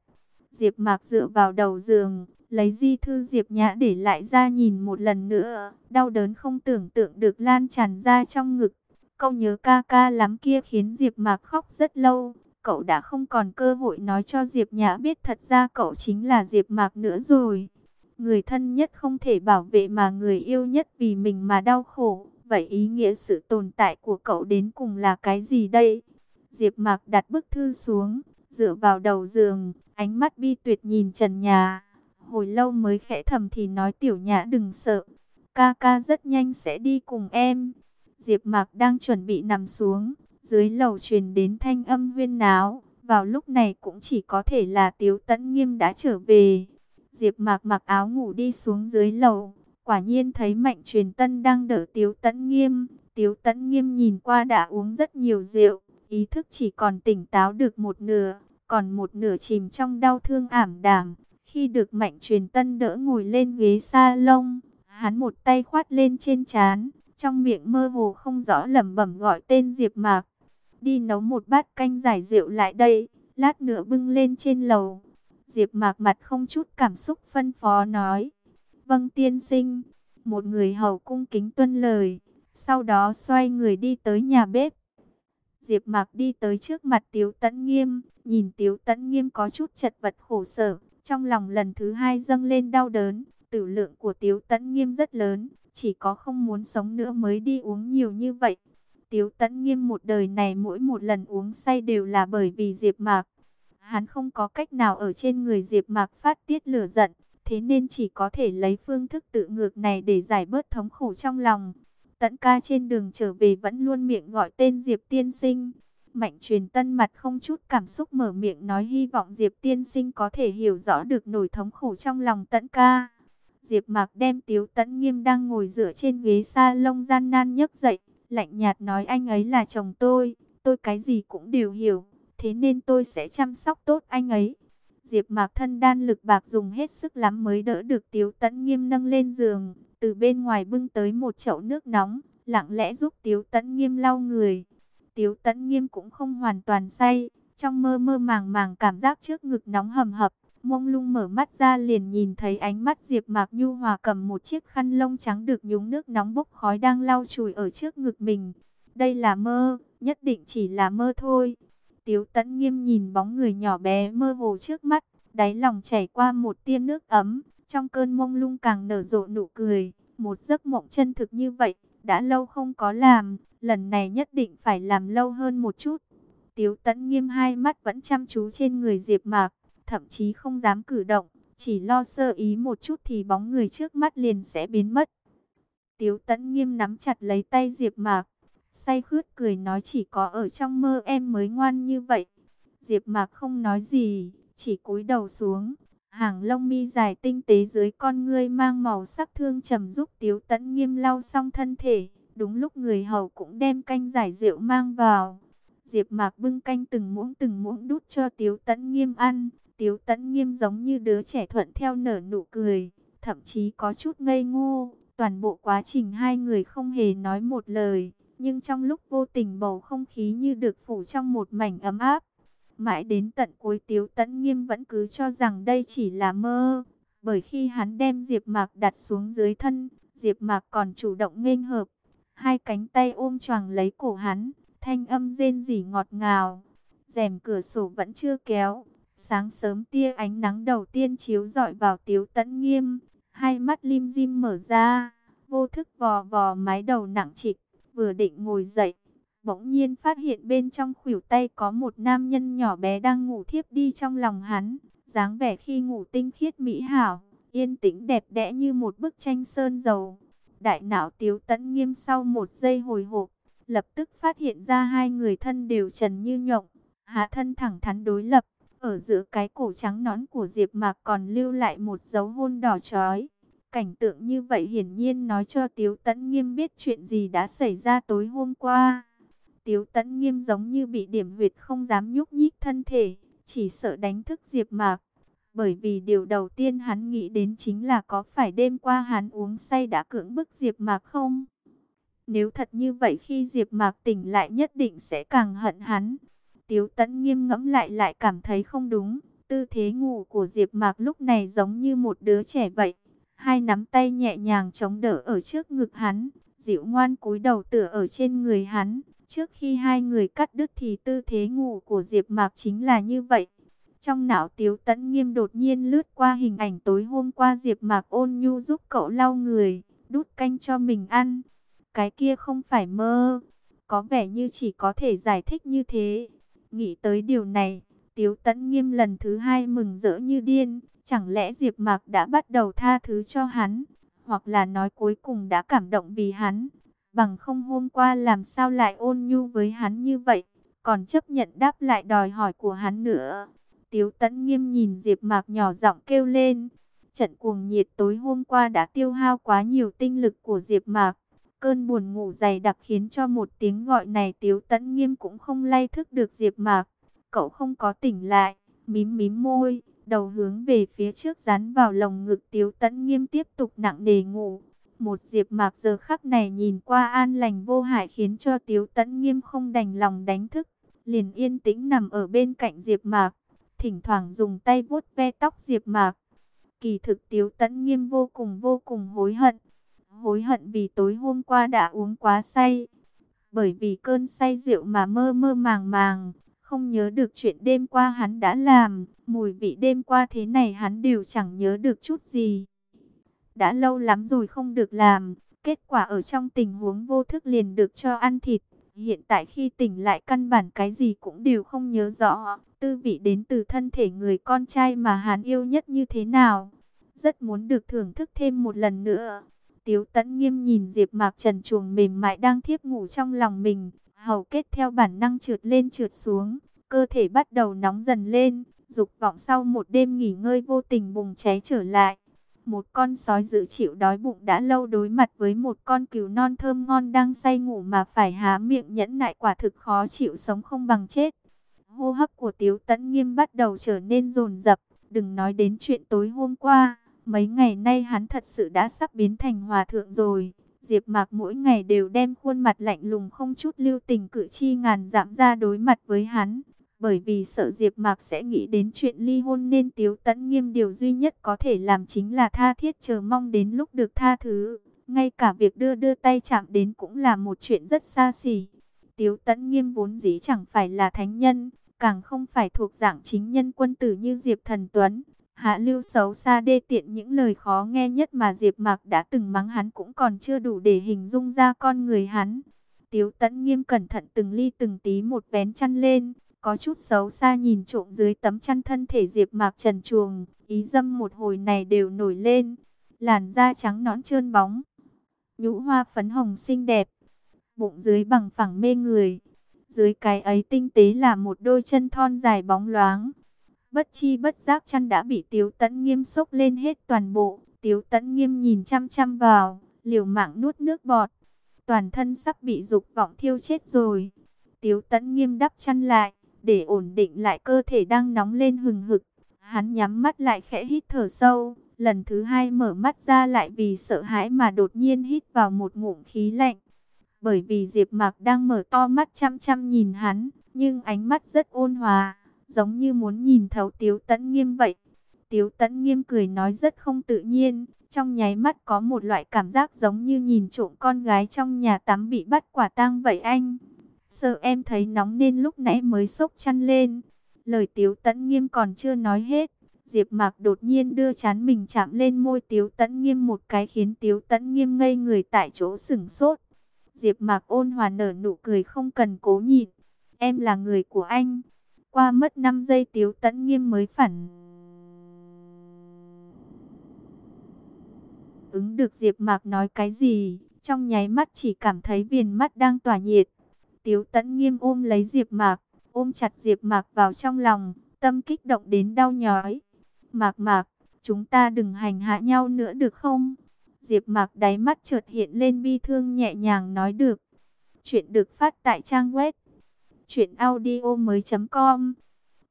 Diệp Mạc dựa vào đầu giường, lấy di thư Diệp Nhã để lại ra nhìn một lần nữa, đau đớn không tưởng tượng được lan tràn ra trong ngực. Câu nhớ ca ca lắm kia khiến Diệp Mạc khóc rất lâu. Cậu đã không còn cơ hội nói cho Diệp Nhã biết thật ra cậu chính là Diệp Mạc nữa rồi. Người thân nhất không thể bảo vệ mà người yêu nhất vì mình mà đau khổ. Vậy ý nghĩa sự tồn tại của cậu đến cùng là cái gì đây? Diệp Mạc đặt bức thư xuống, dựa vào đầu giường, ánh mắt bi tuyệt nhìn trần nhà. Hồi lâu mới khẽ thầm thì nói tiểu nhã đừng sợ. Ca ca rất nhanh sẽ đi cùng em. Diệp Mạc đang chuẩn bị nằm xuống. Dưới lầu truyền đến thanh âm huyên náo. Vào lúc này cũng chỉ có thể là Tiếu Tấn Nghiêm đã trở về. Diệp Mạc mặc áo ngủ đi xuống dưới lầu, quả nhiên thấy Mạnh Truyền Tân đang đỡ Tiếu Tấn Nghiêm. Tiếu Tấn Nghiêm nhìn qua đã uống rất nhiều rượu, ý thức chỉ còn tỉnh táo được một nửa, còn một nửa chìm trong đau thương ảm đạm. Khi được Mạnh Truyền Tân đỡ ngồi lên ghế sa lông, hắn một tay khoát lên trên trán, trong miệng mơ hồ không rõ lẩm bẩm gọi tên Diệp Mạc. Đi nấu một bát canh giải rượu lại đây, lát nữa bưng lên trên lầu. Diệp mạc mặt không chút cảm xúc phân phó nói. Vâng tiên sinh, một người hầu cung kính tuân lời, sau đó xoay người đi tới nhà bếp. Diệp mạc đi tới trước mặt Tiếu Tấn Nghiêm, nhìn Tiếu Tấn Nghiêm có chút chật vật khổ sở, trong lòng lần thứ hai dâng lên đau đớn, tử lượng của Tiếu Tấn Nghiêm rất lớn, chỉ có không muốn sống nữa mới đi uống nhiều như vậy. Tiếu Tấn Nghiêm một đời này mỗi một lần uống say đều là bởi vì Diệp Mạc. Hắn không có cách nào ở trên người Diệp Mạc phát tiết lửa giận, thế nên chỉ có thể lấy phương thức tự ngược này để giải bớt thống khổ trong lòng. Tận ca trên đường trở về vẫn luôn miệng gọi tên Diệp Tiên Sinh. Mạnh truyền tân mặt không chút cảm xúc mở miệng nói hy vọng Diệp Tiên Sinh có thể hiểu rõ được nỗi thống khổ trong lòng tận ca. Diệp Mạc đem Tiếu Tấn Nghiêm đang ngồi dựa trên ghế sa lông gian nan nhấc dậy, lạnh nhạt nói anh ấy là chồng tôi, tôi cái gì cũng đều hiểu thế nên tôi sẽ chăm sóc tốt anh ấy. Diệp Mạc thân đan lực bạc dùng hết sức lắm mới đỡ được Tiếu Tấn Nghiêm nâng lên giường, từ bên ngoài bưng tới một chậu nước nóng, lặng lẽ giúp Tiếu Tấn Nghiêm lau người. Tiếu Tấn Nghiêm cũng không hoàn toàn say, trong mơ mơ màng màng cảm giác trước ngực nóng hầm hập, Mông lung mở mắt ra liền nhìn thấy ánh mắt Diệp Mạc Nhu Hòa cầm một chiếc khăn lông trắng được nhúng nước nóng bốc khói đang lau chùi ở trước ngực mình. Đây là mơ, nhất định chỉ là mơ thôi. Tiếu Tấn Nghiêm nhìn bóng người nhỏ bé mơ hồ trước mắt, đáy lòng chảy qua một tia nước ấm, trong cơn mông lung càng nở rộ nụ cười, một giấc mộng chân thực như vậy, đã lâu không có làm, lần này nhất định phải làm lâu hơn một chút. Tiếu Tấn Nghiêm hai mắt vẫn chăm chú trên người Diệp Mạc, thậm chí không dám cử động, chỉ lo sơ ý một chút thì bóng người trước mắt liền sẽ biến mất. Tiếu Tấn Nghiêm nắm chặt lấy tay Diệp Mạc, say khướt cười nói chỉ có ở trong mơ em mới ngoan như vậy. Diệp Mạc không nói gì, chỉ cúi đầu xuống, hàng lông mi dài tinh tế dưới con ngươi mang màu sắc thương trầm giúp Tiếu Tấn Nghiêm lau xong thân thể, đúng lúc người hầu cũng đem canh giải rượu mang vào. Diệp Mạc bưng canh từng muỗng từng muỗng đút cho Tiếu Tấn Nghiêm ăn, Tiếu Tấn Nghiêm giống như đứa trẻ thuận theo nở nụ cười, thậm chí có chút ngây ngô, toàn bộ quá trình hai người không hề nói một lời, nhưng trong lúc vô tình bầu không khí như được phủ trong một mảnh ấm áp. Mãi đến tận cuối Tiếu Tấn Nghiêm vẫn cứ cho rằng đây chỉ là mơ, bởi khi hắn đem Diệp Mạc đặt xuống dưới thân, Diệp Mạc còn chủ động nghênh hợp, hai cánh tay ôm choàng lấy cổ hắn, thanh âm rên rỉ ngọt ngào. Rèm cửa sổ vẫn chưa kéo, sáng sớm tia ánh nắng đầu tiên chiếu rọi vào Tiếu Tấn Nghiêm, hai mắt lim dim mở ra, vô thức vò vò mái đầu nặng trịch, vừa định ngồi dậy, bỗng nhiên phát hiện bên trong khuỷu tay có một nam nhân nhỏ bé đang ngủ thiếp đi trong lòng hắn, dáng vẻ khi ngủ tinh khiết mỹ hảo, yên tĩnh đẹp đẽ như một bức tranh sơn dầu. Đại não Tiếu Tấn Nghiêm sau một giây hồi hộp, lập tức phát hiện ra hai người thân đều trần như nhộng, hạ thân thẳng thắn đối lập, ở giữa cái cổ trắng nón của Diệp Mạc còn lưu lại một dấu hôn đỏ chói. Cảnh tượng như vậy hiển nhiên nói cho Tiếu Tấn Nghiêm biết chuyện gì đã xảy ra tối hôm qua. Tiếu Tấn Nghiêm giống như bị điểm huyệt không dám nhúc nhích thân thể, chỉ sợ đánh thức Diệp Mạc. Bởi vì điều đầu tiên hắn nghĩ đến chính là có phải đêm qua hắn uống say đã cưỡng bức Diệp Mạc không? Nếu thật như vậy khi Diệp Mạc tỉnh lại nhất định sẽ càng hận hắn. Tiếu Tấn nghiêm ngẫm lại lại cảm thấy không đúng. Tư thế ngủ của Diệp Mạc lúc này giống như một đứa trẻ vậy. Hai nắm tay nhẹ nhàng chống đỡ ở trước ngực hắn, dịu ngoan cúi đầu tựa ở trên người hắn. Trước khi hai người cắt đứt thì tư thế ngủ của Diệp Mạc chính là như vậy. Trong não Tiếu Tấn Nghiêm đột nhiên lướt qua hình ảnh tối hôm qua Diệp Mạc ôn nhu giúp cậu lau người, đút canh cho mình ăn. Cái kia không phải mơ, có vẻ như chỉ có thể giải thích như thế. Nghĩ tới điều này, Tiếu Tấn Nghiêm lần thứ hai mừng rỡ như điên, chẳng lẽ Diệp Mạc đã bắt đầu tha thứ cho hắn, hoặc là nói cuối cùng đã cảm động vì hắn, bằng không hôm qua làm sao lại ôn nhu với hắn như vậy, còn chấp nhận đáp lại đòi hỏi của hắn nữa. Tiếu Tấn Nghiêm nhìn Diệp Mạc nhỏ giọng kêu lên, trận cuồng nhiệt tối hôm qua đã tiêu hao quá nhiều tinh lực của Diệp Mạc, Cơn buồn ngủ dày đặc khiến cho một tiếng gọi này Tiếu Tấn Nghiêm cũng không lay thức được Diệp Mạc. Cậu không có tỉnh lại, mím mím môi, đầu hướng về phía trước dán vào lồng ngực Tiếu Tấn Nghiêm tiếp tục nặng nề ngủ. Một Diệp Mạc giờ khắc này nhìn qua an lành vô hại khiến cho Tiếu Tấn Nghiêm không đành lòng đánh thức, liền yên tĩnh nằm ở bên cạnh Diệp Mạc, thỉnh thoảng dùng tay vuốt ve tóc Diệp Mạc. Kỳ thực Tiếu Tấn Nghiêm vô cùng vô cùng hối hận, hối hận vì tối hôm qua đã uống quá say. Bởi vì cơn say rượu mà mơ mơ màng màng, không nhớ được chuyện đêm qua hắn đã làm, mùi vị đêm qua thế này hắn đều chẳng nhớ được chút gì. Đã lâu lắm rồi không được làm, kết quả ở trong tình huống vô thức liền được cho ăn thịt. Hiện tại khi tỉnh lại căn bản cái gì cũng đều không nhớ rõ, tư vị đến từ thân thể người con trai mà hắn yêu nhất như thế nào. Rất muốn được thưởng thức thêm một lần nữa. Tiếu tẫn nghiêm nhìn Diệp Mạc trần chuồng mềm mại đang thiếp ngủ trong lòng mình, hầu kết theo bản năng trượt lên trượt xuống, cơ thể bắt đầu nóng dần lên, dục vọng sau một đêm nghỉ ngơi vô tình bùng cháy trở lại. Một con sói dữ chịu đói bụng đã lâu đối mặt với một con cừu non thơm ngon đang say ngủ mà phải há miệng nhẫn nại quả thực khó chịu sống không bằng chết. Hô hấp của Tiếu Tấn Nghiêm bắt đầu trở nên dồn dập, đừng nói đến chuyện tối hôm qua Mấy ngày nay hắn thật sự đã sắp biến thành hòa thượng rồi. Diệp Mạc mỗi ngày đều đem khuôn mặt lạnh lùng không chút lưu tình cử chi ngàn dặm ra đối mặt với hắn. Bởi vì sợ Diệp Mạc sẽ nghĩ đến chuyện ly hôn nên Tiếu Tấn Nghiêm điều duy nhất có thể làm chính là tha thiết chờ mong đến lúc được tha thứ. Ngay cả việc đưa đưa tay chạm đến cũng là một chuyện rất xa xỉ. Tiếu Tấn Nghiêm vốn dĩ chẳng phải là thánh nhân, càng không phải thuộc dạng chính nhân quân tử như Diệp Thần Tuấn. Hạ lưu xấu xa đê tiện những lời khó nghe nhất mà Diệp Mạc đã từng mắng hắn cũng còn chưa đủ để hình dung ra con người hắn. Tiếu Tấn Nghiêm cẩn thận từng ly từng tí một vén chăn lên, có chút xấu xa nhìn trộm dưới tấm chăn thân thể Diệp Mạc trần truồng, ý dâm một hồi này đều nổi lên, làn da trắng nõn trơn bóng, nhũ hoa phấn hồng xinh đẹp, bụng dưới bằng phẳng mê người. Dưới cái ấy tinh tế là một đôi chân thon dài bóng loáng. Bất chi bất giác chăn đã bị Tiếu Tấn Nghiêm sốc lên hết toàn bộ. Tiếu Tấn Nghiêm nhìn chăm chăm vào, liều mạng nuốt nước bọt. Toàn thân sắp bị dục vọng thiêu chết rồi. Tiếu Tấn Nghiêm đắp chăn lại, để ổn định lại cơ thể đang nóng lên hừng hực. Hắn nhắm mắt lại khẽ hít thở sâu, lần thứ hai mở mắt ra lại vì sợ hãi mà đột nhiên hít vào một ngụm khí lạnh. Bởi vì Diệp Mạc đang mở to mắt chăm chăm nhìn hắn, nhưng ánh mắt rất ôn hòa, giống như muốn nhìn thấu Tiếu Tấn Nghiêm vậy. Tiếu Tấn Nghiêm cười nói rất không tự nhiên, trong nháy mắt có một loại cảm giác giống như nhìn trộm con gái trong nhà tắm bị bắt quả tang vậy anh. Sợ em thấy nóng nên lúc nãy mới sốc chăn lên. Lời Tiếu Tấn Nghiêm còn chưa nói hết. Diệp Mạc đột nhiên đưa chán mình chạm lên môi Tiếu Tấn Nghiêm một cái khiến Tiếu Tấn Nghiêm ngây người tại chỗ sững sốt. Diệp Mạc ôn hòa nở nụ cười không cần cố nhịn. Em là người của anh. Qua mất 5 giây Tiếu Tấn Nghiêm mới phản ứng được Diệp Mạc nói cái gì, trong nháy mắt chỉ cảm thấy viền mắt đang tỏa nhiệt. Tiếu Tấn Nghiêm ôm lấy Diệp Mạc, ôm chặt Diệp Mạc vào trong lòng, tâm kích động đến đau nhói. "Mạc Mạc, chúng ta đừng hành hạ nhau nữa được không?" Diệp Mạc đáy mắt chợt hiện lên bi thương nhẹ nhàng nói được. Chuyện được phát tại trang web truyệnaudiomoi.com.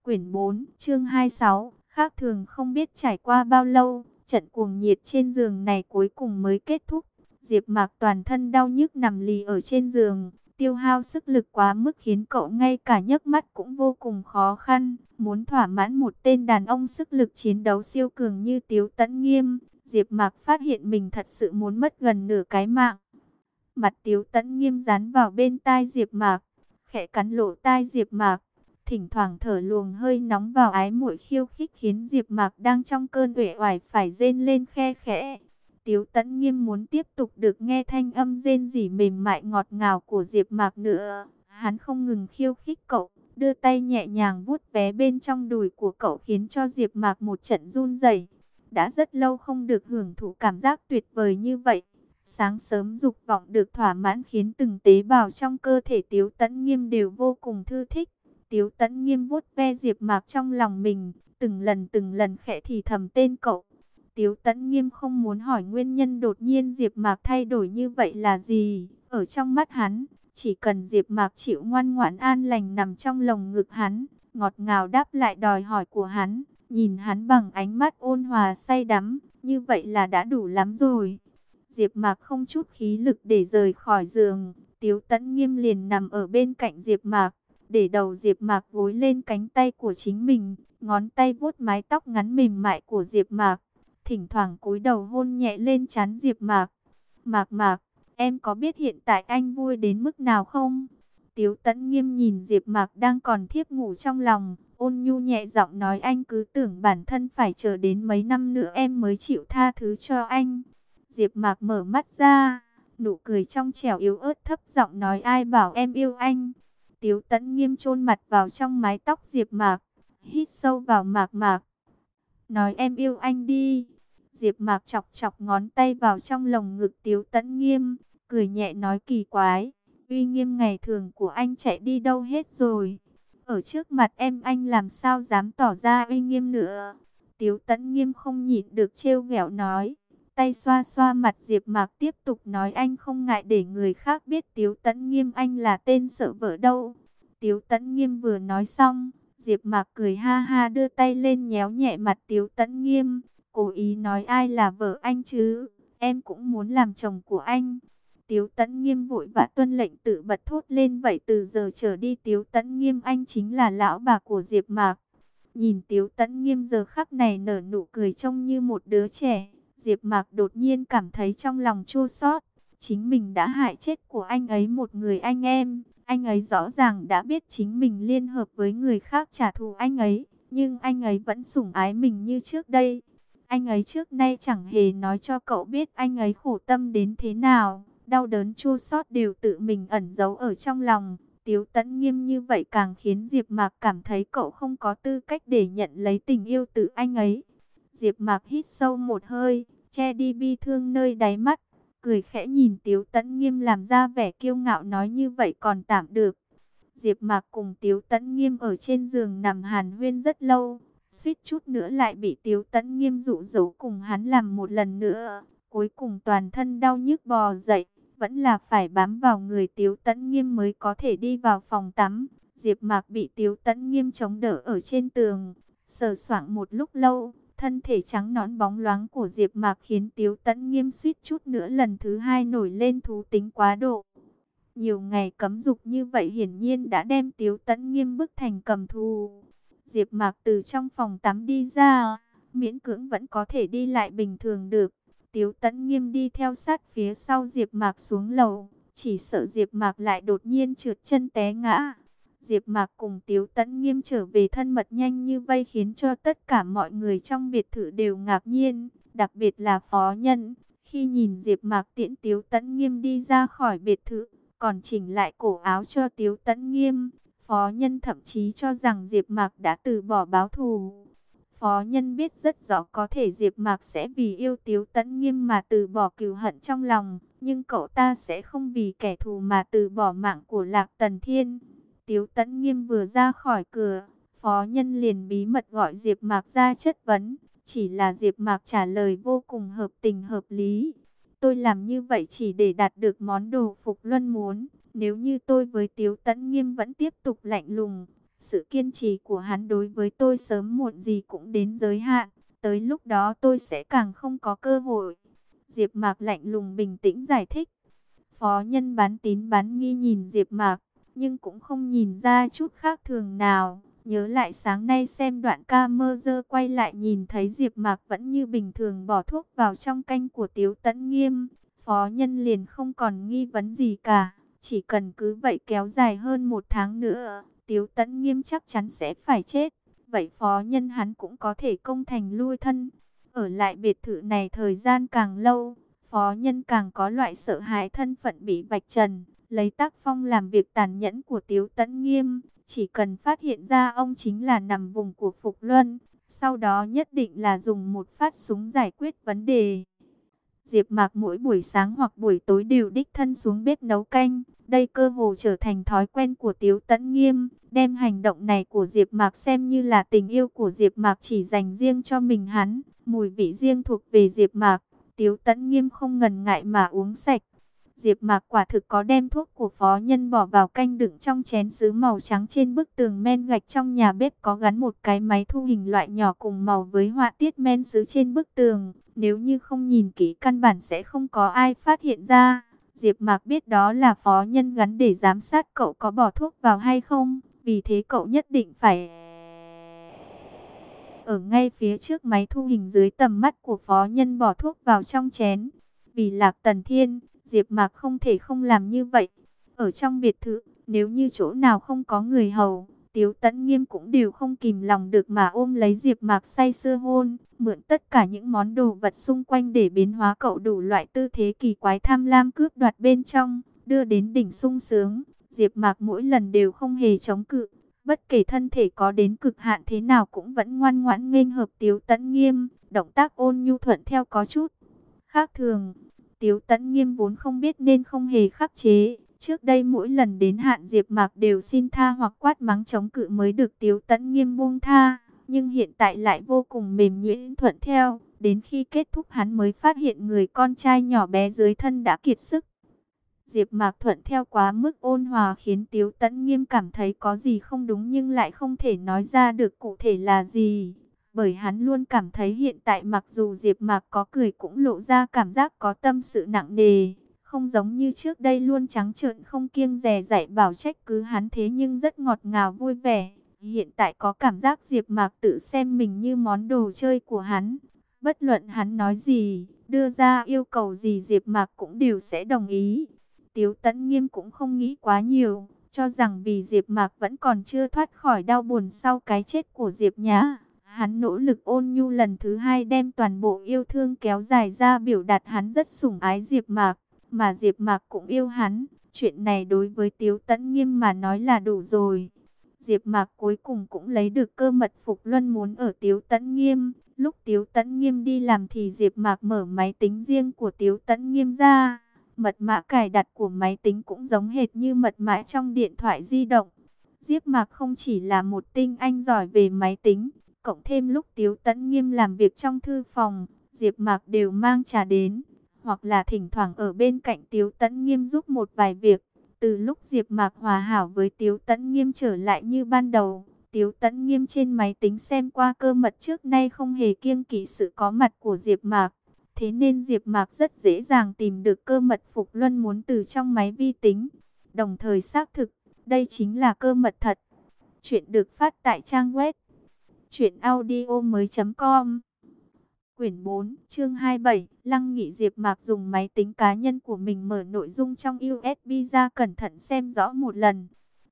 Quyển 4, chương 26, khác thường không biết trải qua bao lâu, trận cuồng nhiệt trên giường này cuối cùng mới kết thúc. Diệp Mạc toàn thân đau nhức nằm lì ở trên giường, tiêu hao sức lực quá mức khiến cậu ngay cả nhấc mắt cũng vô cùng khó khăn. Muốn thỏa mãn một tên đàn ông sức lực chiến đấu siêu cường như Tiếu Tấn Nghiêm, Diệp Mạc phát hiện mình thật sự muốn mất gần nửa cái mạng. Mặt Tiếu Tấn Nghiêm dán vào bên tai Diệp Mạc, khẽ cắn lỗ tai Diệp Mạc, thỉnh thoảng thở luồng hơi nóng vào ái muội khiêu khích khiến Diệp Mạc đang trong cơn uể oải phải rên lên khe khẽ. Tiếu Tấn Nghiêm muốn tiếp tục được nghe thanh âm rên rỉ mềm mại ngọt ngào của Diệp Mạc nữa. Hắn không ngừng khiêu khích cậu, đưa tay nhẹ nhàng vuốt vé bên trong đùi của cậu khiến cho Diệp Mạc một trận run rẩy. Đã rất lâu không được hưởng thụ cảm giác tuyệt vời như vậy. Sáng sớm dục vọng được thỏa mãn khiến từng tế bào trong cơ thể Tiếu Tấn Nghiêm đều vô cùng thư thích. Tiếu Tấn Nghiêm vuốt ve Diệp Mạc trong lòng mình, từng lần từng lần khẽ thì thầm tên cậu. Tiếu Tấn Nghiêm không muốn hỏi nguyên nhân đột nhiên Diệp Mạc thay đổi như vậy là gì. Ở trong mắt hắn, chỉ cần Diệp Mạc chịu ngoan ngoãn an lành nằm trong lồng ngực hắn, ngọt ngào đáp lại đòi hỏi của hắn, nhìn hắn bằng ánh mắt ôn hòa say đắm, như vậy là đã đủ lắm rồi. Diệp Mạc không chút khí lực để rời khỏi giường, Tiếu Tấn Nghiêm liền nằm ở bên cạnh Diệp Mạc, để đầu Diệp Mạc gối lên cánh tay của chính mình, ngón tay vuốt mái tóc ngắn mềm mại của Diệp Mạc, thỉnh thoảng cúi đầu hôn nhẹ lên trán Diệp Mạc. "Mạc Mạc, em có biết hiện tại anh vui đến mức nào không?" Tiếu Tấn Nghiêm nhìn Diệp Mạc đang còn thiếp ngủ trong lòng, ôn nhu nhẹ giọng nói anh cứ tưởng bản thân phải chờ đến mấy năm nữa em mới chịu tha thứ cho anh. Diệp Mạc mở mắt ra, nụ cười trong trẻo yếu ớt thấp giọng nói ai bảo em yêu anh. Tiếu Tấn Nghiêm chôn mặt vào trong mái tóc Diệp Mạc, hít sâu vào Mạc Mạc. Nói em yêu anh đi. Diệp Mạc chọc chọc ngón tay vào trong lồng ngực Tiếu Tấn Nghiêm, cười nhẹ nói kỳ quái, uy nghiêm ngày thường của anh chạy đi đâu hết rồi? Ở trước mặt em anh làm sao dám tỏ ra uy nghiêm nữa? Tiếu Tấn Nghiêm không nhịn được trêu ghẹo nói, tay xoa xoa mặt Diệp Mạc tiếp tục nói anh không ngại để người khác biết Tiếu Tấn Nghiêm anh là tên sợ vợ đâu. Tiếu Tấn Nghiêm vừa nói xong, Diệp Mạc cười ha ha đưa tay lên nhéo nhẹ mặt Tiếu Tấn Nghiêm, cố ý nói ai là vợ anh chứ, em cũng muốn làm chồng của anh. Tiếu Tấn Nghiêm vội vã tuân lệnh tự bật thốt lên vậy từ giờ trở đi Tiếu Tấn Nghiêm anh chính là lão bà của Diệp Mạc. Nhìn Tiếu Tấn Nghiêm giờ khắc này nở nụ cười trông như một đứa trẻ, Diệp Mạc đột nhiên cảm thấy trong lòng chua xót, chính mình đã hại chết của anh ấy một người anh em, anh ấy rõ ràng đã biết chính mình liên hợp với người khác trả thù anh ấy, nhưng anh ấy vẫn sủng ái mình như trước đây. Anh ấy trước nay chẳng hề nói cho cậu biết anh ấy khổ tâm đến thế nào, đau đớn chua xót đều tự mình ẩn giấu ở trong lòng. Tiếu tẫn nghiêm như vậy càng khiến Diệp Mạc cảm thấy cậu không có tư cách để nhận lấy tình yêu từ anh ấy. Diệp Mạc hít sâu một hơi, che đi bi thương nơi đáy mắt, cười khẽ nhìn Tiếu Tấn Nghiêm làm ra vẻ kiêu ngạo nói như vậy còn tạm được. Diệp Mạc cùng Tiếu Tấn Nghiêm ở trên giường nằm hàn huyên rất lâu, suýt chút nữa lại bị Tiếu Tấn Nghiêm dụ dỗ cùng hắn làm một lần nữa, cuối cùng toàn thân đau nhức bò dậy, vẫn là phải bám vào người Tiếu Tấn Nghiêm mới có thể đi vào phòng tắm. Diệp Mạc bị Tiếu Tấn Nghiêm chống đỡ ở trên tường, sờ soạng một lúc lâu, Thân thể trắng nõn bóng loáng của Diệp Mạc khiến Tiếu Tấn nghiêm suýt chút nữa lần thứ hai nổi lên thú tính quá độ. Nhiều ngày cấm dục như vậy hiển nhiên đã đem Tiếu Tấn nghiêm bức thành cầm thù. Diệp Mạc từ trong phòng tắm đi ra, miễn cưỡng vẫn có thể đi lại bình thường được. Tiếu Tấn nghiêm đi theo sát phía sau Diệp Mạc xuống lầu, chỉ sợ Diệp Mạc lại đột nhiên trượt chân té ngã. Diệp Mạc cùng Tiếu Tấn Nghiêm trở về thân mật nhanh như vây khiến cho tất cả mọi người trong biệt thự đều ngạc nhiên, đặc biệt là phó nhân. Khi nhìn Diệp Mạc tiễn Tiếu Tấn Nghiêm đi ra khỏi biệt thự, còn chỉnh lại cổ áo cho Tiếu Tấn Nghiêm, phó nhân thậm chí cho rằng Diệp Mạc đã từ bỏ báo thù. Phó nhân biết rất rõ có thể Diệp Mạc sẽ vì yêu Tiếu Tấn Nghiêm mà từ bỏ cừu hận trong lòng, nhưng cậu ta sẽ không vì kẻ thù mà từ bỏ mạng của Lạc Tần Thiên. Tiếu Tấn Nghiêm vừa ra khỏi cửa, phó nhân liền bí mật gọi Diệp Mạc ra chất vấn, chỉ là Diệp Mạc trả lời vô cùng hợp tình hợp lý. Tôi làm như vậy chỉ để đạt được món đồ Phục Luân muốn, nếu như tôi với Tiếu Tấn Nghiêm vẫn tiếp tục lạnh lùng, sự kiên trì của hắn đối với tôi sớm muộn gì cũng đến giới hạn, tới lúc đó tôi sẽ càng không có cơ hội. Diệp Mạc lạnh lùng bình tĩnh giải thích. Phó nhân bán tín bán nghi nhìn Diệp Mạc, nhưng cũng không nhìn ra chút khác thường nào. Nhớ lại sáng nay xem đoạn ca mơ dơ quay lại nhìn thấy Diệp Mạc vẫn như bình thường bỏ thuốc vào trong canh của Tiếu Tấn Nghiêm. Phó nhân liền không còn nghi vấn gì cả. Chỉ cần cứ vậy kéo dài hơn một tháng nữa, Tiếu Tấn Nghiêm chắc chắn sẽ phải chết. Vậy phó nhân hắn cũng có thể công thành lui thân. Ở lại biệt thự này thời gian càng lâu, phó nhân càng có loại sợ hãi thân phận bị vạch trần lấy tác phong làm việc tàn nhẫn của Tiếu Tấn Nghiêm, chỉ cần phát hiện ra ông chính là nằm vùng của Phục Luân, sau đó nhất định là dùng một phát súng giải quyết vấn đề. Diệp Mạc mỗi buổi sáng hoặc buổi tối đều đích thân xuống bếp nấu canh, đây cơ hồ trở thành thói quen của Tiếu Tấn Nghiêm, đem hành động này của Diệp Mạc xem như là tình yêu của Diệp Mạc chỉ dành riêng cho mình hắn, mùi vị riêng thuộc về Diệp Mạc, Tiếu Tấn Nghiêm không ngần ngại mà uống sạch. Diệp Mạc quả thực có đem thuốc của phó nhân bỏ vào canh đựng trong chén sứ màu trắng trên bức tường men gạch trong nhà bếp có gắn một cái máy thu hình loại nhỏ cùng màu với họa tiết men sứ trên bức tường. Nếu như không nhìn kỹ căn bản sẽ không có ai phát hiện ra. Diệp Mạc biết đó là phó nhân gắn để giám sát cậu có bỏ thuốc vào hay không, vì thế cậu nhất định phải ở ngay phía trước máy thu hình dưới tầm mắt của phó nhân bỏ thuốc vào trong chén. Vì Lạc Tần Thiên, Diệp Mạc không thể không làm như vậy. Ở trong biệt thự, nếu như chỗ nào không có người hầu, Tiếu Tấn Nghiêm cũng đều không kìm lòng được mà ôm lấy Diệp Mạc say sưa hôn, mượn tất cả những món đồ vật xung quanh để biến hóa cậu đủ loại tư thế kỳ quái tham lam cướp đoạt bên trong, đưa đến đỉnh sung sướng. Diệp Mạc mỗi lần đều không hề chống cự, bất kể thân thể có đến cực hạn thế nào cũng vẫn ngoan ngoãn nghênh hợp Tiếu Tấn Nghiêm, động tác ôn nhu thuận theo có chút khác thường. Tiếu Tẫn Nghiêm vốn không biết nên không hề khắc chế. Trước đây mỗi lần đến hạn Diệp Mạc đều xin tha hoặc quát mắng chống cự mới được Tiếu Tẫn Nghiêm buông tha. Nhưng hiện tại lại vô cùng mềm nhuyễn thuận theo. Đến khi kết thúc hắn mới phát hiện người con trai nhỏ bé dưới thân đã kiệt sức. Diệp Mạc thuận theo quá mức ôn hòa khiến Tiếu Tấn Nghiêm cảm thấy có gì không đúng nhưng lại không thể nói ra được cụ thể là gì bởi hắn luôn cảm thấy hiện tại mặc dù Diệp Mạc có cười cũng lộ ra cảm giác có tâm sự nặng nề, Không giống như trước đây luôn trắng trợn không kiêng dè dạy bảo trách cứ hắn thế nhưng rất ngọt ngào vui vẻ. Hiện tại có cảm giác Diệp Mạc tự xem mình như món đồ chơi của hắn. Bất luận hắn nói gì, đưa ra yêu cầu gì Diệp Mạc cũng đều sẽ đồng ý. Tiếu Tấn Nghiêm cũng không nghĩ quá nhiều, cho rằng vì Diệp Mạc vẫn còn chưa thoát khỏi đau buồn sau cái chết của Diệp Nhã, hắn nỗ lực ôn nhu lần thứ hai đem toàn bộ yêu thương kéo dài ra biểu đạt hắn rất sủng ái Diệp Mạc, mà Diệp Mạc cũng yêu hắn, chuyện này đối với Tiếu Tấn Nghiêm mà nói là đủ rồi. Diệp Mạc cuối cùng cũng lấy được cơ mật Phục Luân muốn ở Tiếu Tấn Nghiêm, lúc Tiếu Tấn Nghiêm đi làm thì Diệp Mạc mở máy tính riêng của Tiếu Tấn Nghiêm ra. Mật mã cài đặt của máy tính cũng giống hệt như mật mã trong điện thoại di động. Diệp Mạc không chỉ là một tinh anh giỏi về máy tính, cộng thêm lúc Tiếu Tấn Nghiêm làm việc trong thư phòng, Diệp Mạc đều mang trà đến, hoặc là thỉnh thoảng ở bên cạnh Tiếu Tấn Nghiêm giúp một vài việc. Từ lúc Diệp Mạc hòa hảo với Tiếu Tấn Nghiêm trở lại như ban đầu, Tiếu Tấn Nghiêm trên máy tính xem qua cơ mật trước nay không hề kiêng kỵ sự có mặt của Diệp Mạc. Thế nên Diệp Mạc rất dễ dàng tìm được cơ mật Phục Luân muốn từ trong máy vi tính. Đồng thời xác thực, đây chính là cơ mật thật. Chuyện được phát tại trang web truyệnaudiomoi.com. Quyển 4, chương 27, Lăng Nghị Diệp Mạc dùng máy tính cá nhân của mình mở nội dung trong USB ra cẩn thận xem rõ một lần.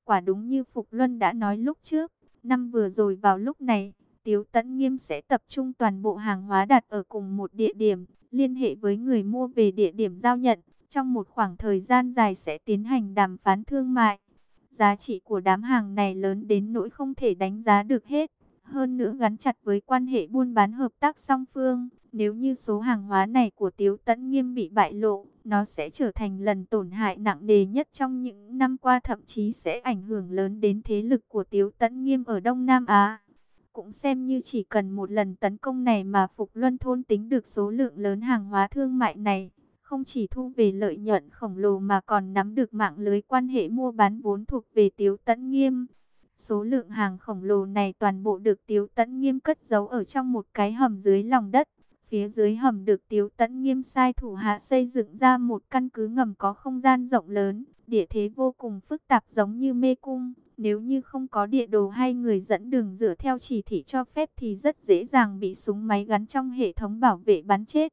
Quả đúng như Phục Luân đã nói lúc trước, năm vừa rồi vào lúc này, Tiếu Tấn Nghiêm sẽ tập trung toàn bộ hàng hóa đặt ở cùng một địa điểm, liên hệ với người mua về địa điểm giao nhận. Trong một khoảng thời gian dài sẽ tiến hành đàm phán thương mại. Giá trị của đám hàng này lớn đến nỗi không thể đánh giá được hết. Hơn nữa gắn chặt với quan hệ buôn bán hợp tác song phương. Nếu như số hàng hóa này của Tiếu Tấn Nghiêm bị bại lộ, nó sẽ trở thành lần tổn hại nặng nề nhất trong những năm qua thậm chí sẽ ảnh hưởng lớn đến thế lực của Tiếu Tấn Nghiêm ở Đông Nam Á. Cũng xem như chỉ cần một lần tấn công này mà Phục Luân thôn tính được số lượng lớn hàng hóa thương mại này. Không chỉ thu về lợi nhuận khổng lồ mà còn nắm được mạng lưới quan hệ mua bán vốn thuộc về Tiếu Tấn Nghiêm. Số lượng hàng khổng lồ này toàn bộ được Tiếu Tấn Nghiêm cất giấu ở trong một cái hầm dưới lòng đất. Phía dưới hầm được Tiếu Tấn Nghiêm sai thủ hạ xây dựng ra một căn cứ ngầm có không gian rộng lớn, địa thế vô cùng phức tạp giống như mê cung. Nếu như không có địa đồ hay người dẫn đường dựa theo chỉ thị cho phép thì rất dễ dàng bị súng máy gắn trong hệ thống bảo vệ bắn chết.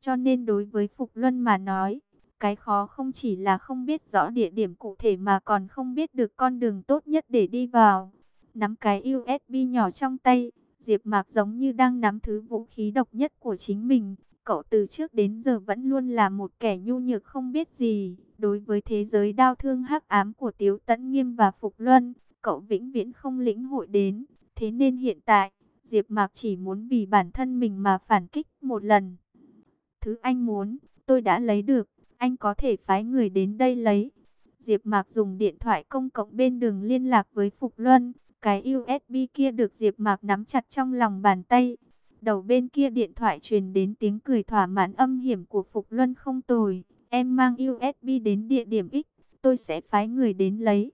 Cho nên đối với Phục Luân mà nói, cái khó không chỉ là không biết rõ địa điểm cụ thể mà còn không biết được con đường tốt nhất để đi vào. Nắm cái USB nhỏ trong tay, Diệp Mạc giống như đang nắm thứ vũ khí độc nhất của chính mình. Cậu từ trước đến giờ vẫn luôn là một kẻ nhu nhược không biết gì. Đối với thế giới đau thương hắc ám của Tiếu Tấn Nghiêm và Phục Luân, cậu vĩnh viễn không lĩnh hội đến. Thế nên hiện tại, Diệp Mạc chỉ muốn vì bản thân mình mà phản kích một lần. Thứ anh muốn, tôi đã lấy được, anh có thể phái người đến đây lấy. Diệp Mạc dùng điện thoại công cộng bên đường liên lạc với Phục Luân, cái USB kia được Diệp Mạc nắm chặt trong lòng bàn tay. Đầu bên kia điện thoại truyền đến tiếng cười thỏa mãn âm hiểm của Phục Luân không tồi. Em mang USB đến địa điểm X, tôi sẽ phái người đến lấy.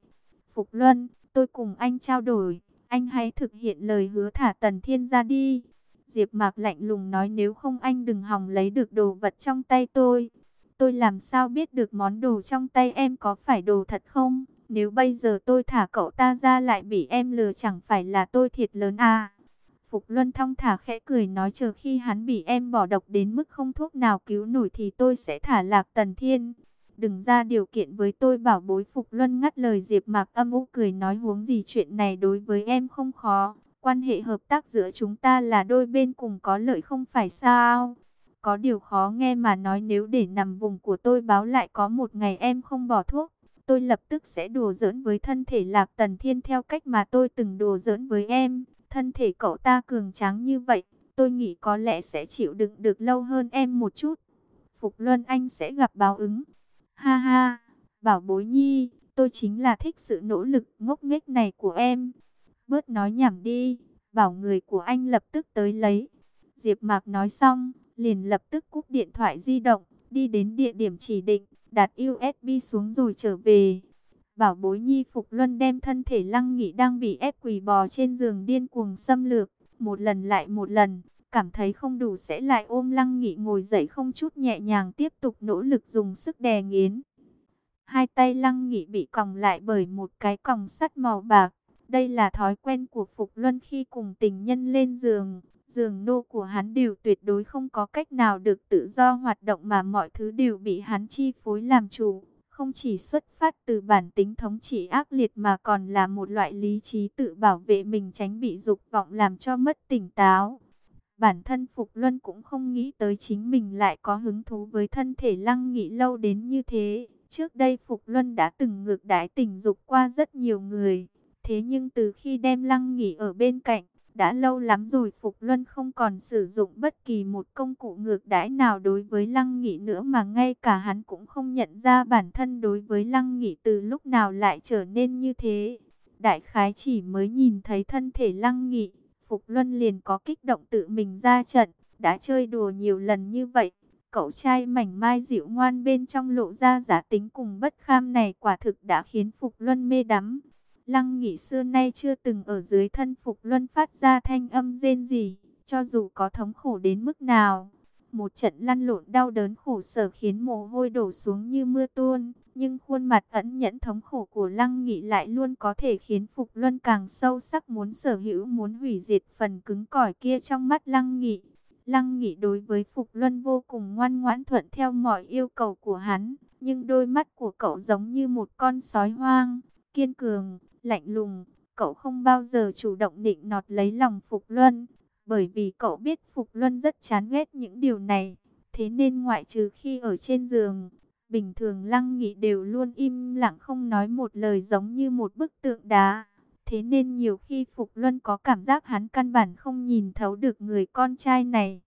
Phục Luân, tôi cùng anh trao đổi, anh hãy thực hiện lời hứa thả Tần Thiên ra đi. Diệp Mạc lạnh lùng nói nếu không anh đừng hòng lấy được đồ vật trong tay tôi. Tôi làm sao biết được món đồ trong tay em có phải đồ thật không? Nếu bây giờ tôi thả cậu ta ra lại bị em lừa chẳng phải là tôi thiệt lớn à? Phục Luân thong thả khẽ cười nói chờ khi hắn bị em bỏ độc đến mức không thuốc nào cứu nổi thì tôi sẽ thả lạc Tần Thiên. Đừng ra điều kiện với tôi, bảo bối Phục Luân ngắt lời Diệp Mạc âm u cười nói huống gì chuyện này đối với em không khó. Quan hệ hợp tác giữa chúng ta là đôi bên cùng có lợi không phải sao? Có điều khó nghe mà nói nếu để nằm vùng của tôi báo lại có một ngày em không bỏ thuốc. Tôi lập tức sẽ đùa giỡn với thân thể Lạc Tần Thiên theo cách mà tôi từng đùa giỡn với em. Thân thể cậu ta cường tráng như vậy, tôi nghĩ có lẽ sẽ chịu đựng được lâu hơn em một chút. Phục Luân Anh sẽ gặp báo ứng. Ha ha, bảo bối nhi, tôi chính là thích sự nỗ lực ngốc nghếch này của em. Bớt nói nhảm đi, bảo người của anh lập tức tới lấy. Diệp Mạc nói xong, liền lập tức cúp điện thoại di động, đi đến địa điểm chỉ định, đặt USB xuống rồi trở về. Bảo bối nhi Phục Luân đem thân thể lăng nghị đang bị ép quỳ bò trên giường điên cuồng xâm lược, một lần lại một lần, cảm thấy không đủ sẽ lại ôm Lăng Nghị ngồi dậy không chút nhẹ nhàng tiếp tục nỗ lực dùng sức đè nghiến. Hai tay Lăng Nghị bị còng lại bởi một cái còng sắt màu bạc. Đây là thói quen của Phục Luân khi cùng tình nhân lên giường. Giường nô của hắn đều tuyệt đối không có cách nào được tự do hoạt động mà mọi thứ đều bị hắn chi phối làm chủ. Không chỉ xuất phát từ bản tính thống trị ác liệt mà còn là một loại lý trí tự bảo vệ mình tránh bị dục vọng làm cho mất tỉnh táo. Bản thân Phục Luân cũng không nghĩ tới chính mình lại có hứng thú với thân thể lăng nghị lâu đến như thế. Trước đây Phục Luân đã từng ngược đái tình dục qua rất nhiều người. Thế nhưng từ khi đem lăng nghị ở bên cạnh, đã lâu lắm rồi Phục Luân không còn sử dụng bất kỳ một công cụ ngược đãi nào đối với Lăng Nghị nữa mà ngay cả hắn cũng không nhận ra bản thân đối với Lăng Nghị từ lúc nào lại trở nên như thế. Đại khái chỉ mới nhìn thấy thân thể Lăng Nghị, Phục Luân liền có kích động tự mình ra trận, đã chơi đùa nhiều lần như vậy. Cậu trai mảnh mai dịu ngoan bên trong lộ ra giá tính cùng bất kham này quả thực đã khiến Phục Luân mê đắm. Lăng Nghị xưa nay chưa từng ở dưới thân Phục Luân phát ra thanh âm rên gì, cho dù có thống khổ đến mức nào. Một trận lăn lộn đau đớn khổ sở khiến mồ hôi đổ xuống như mưa tuôn, nhưng khuôn mặt ẩn nhẫn thống khổ của Lăng Nghị lại luôn có thể khiến Phục Luân càng sâu sắc muốn sở hữu muốn hủy diệt phần cứng cỏi kia trong mắt Lăng Nghị. Lăng Nghị đối với Phục Luân vô cùng ngoan ngoãn thuận theo mọi yêu cầu của hắn, nhưng đôi mắt của cậu giống như một con sói hoang, kiên cường, lạnh lùng, cậu không bao giờ chủ động định nọt lấy lòng Phục Luân, bởi vì cậu biết Phục Luân rất chán ghét những điều này, thế nên ngoại trừ khi ở trên giường, bình thường Lăng Nghị đều luôn im lặng không nói một lời giống như một bức tượng đá. Thế nên nhiều khi Phục Luân có cảm giác hắn căn bản không nhìn thấu được người con trai này.